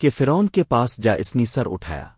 کہ فرون کے پاس جا اسنی سر اٹھایا۔